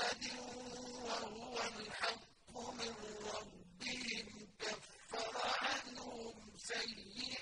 مُّحَمَّدٍ وَهُوَ الْحَقُّ مِن رَّبِّهِمْ كَفَّرَ عَنْهُمْ سيئا